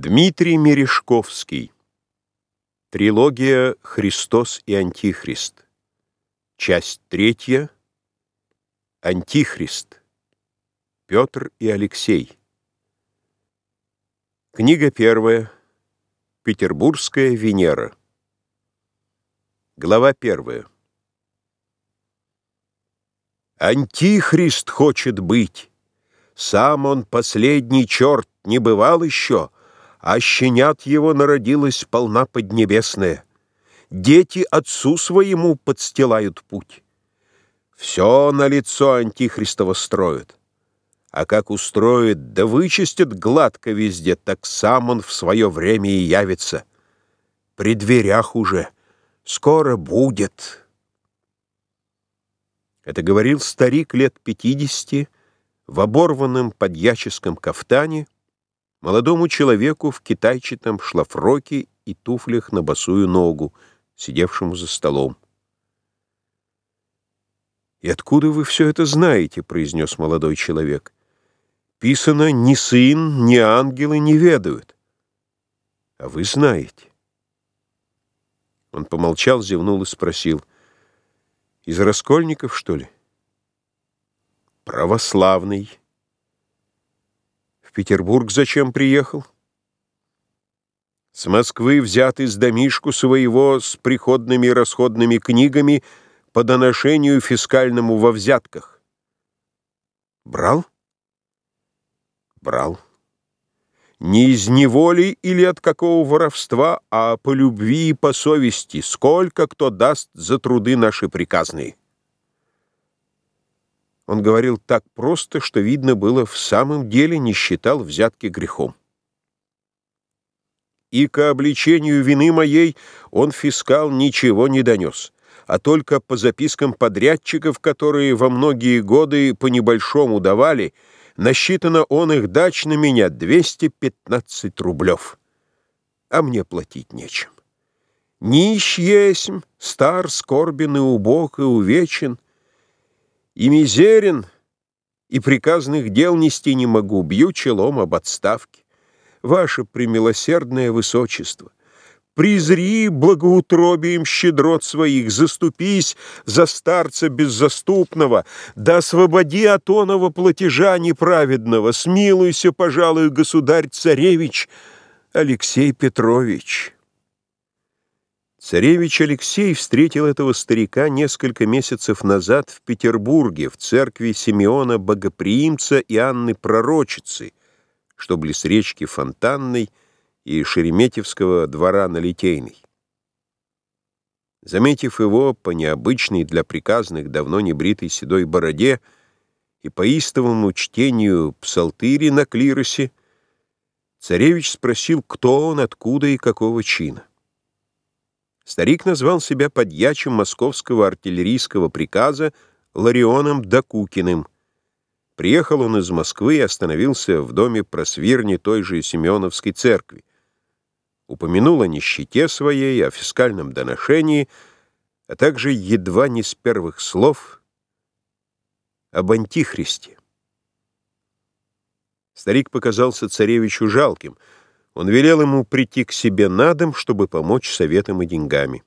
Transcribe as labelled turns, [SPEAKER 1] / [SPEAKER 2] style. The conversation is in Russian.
[SPEAKER 1] Дмитрий Мережковский. Трилогия «Христос и Антихрист». Часть третья. Антихрист. Петр и Алексей. Книга первая. Петербургская Венера. Глава первая. Антихрист хочет быть. Сам он последний черт не бывал еще — а щенят его народилась полна поднебесная. Дети отцу своему подстилают путь. Все на лицо Антихристово строят. А как устроит, да вычистит гладко везде, так сам он в свое время и явится. При дверях уже. Скоро будет. Это говорил старик лет пятидесяти в оборванном подьяческом кафтане, молодому человеку в китайчатом шлафроке и туфлях на босую ногу, сидевшему за столом. «И откуда вы все это знаете?» — произнес молодой человек. «Писано, ни сын, ни ангелы не ведают. А вы знаете». Он помолчал, зевнул и спросил. «Из раскольников, что ли?» «Православный». Петербург зачем приехал? С Москвы взят из домишку своего с приходными и расходными книгами по доношению фискальному во взятках. Брал? Брал. Не из неволи или от какого воровства, а по любви и по совести, сколько кто даст за труды наши приказные. Он говорил так просто, что видно было, в самом деле не считал взятки грехом. И к обличению вины моей он фискал ничего не донес, а только по запискам подрядчиков, которые во многие годы по небольшому давали, насчитано он их дач на меня 215 рублев. А мне платить нечем. Нищ есмь, стар, скорбен и убог и увечен — и мизерен, и приказных дел нести не могу, бью челом об отставке. Ваше премилосердное высочество, Призри благоутробием щедрот своих, заступись за старца беззаступного, да освободи от оного платежа неправедного, смилуйся, пожалуй, государь-царевич Алексей Петрович». Царевич Алексей встретил этого старика несколько месяцев назад в Петербурге, в церкви Симеона Богоприимца и Анны Пророчицы, что близ речки Фонтанной и Шереметьевского двора на Литейной. Заметив его по необычной для приказных давно небритой седой бороде и по истовому чтению псалтыри на клиросе, царевич спросил, кто он, откуда и какого чина. Старик назвал себя подьячим московского артиллерийского приказа Ларионом Докукиным. Приехал он из Москвы и остановился в доме просвирни той же Семеновской церкви. Упомянул о нищете своей, о фискальном доношении, а также едва не с первых слов об антихристе. Старик показался царевичу жалким — он велел ему прийти к себе на дом, чтобы помочь советом и деньгами.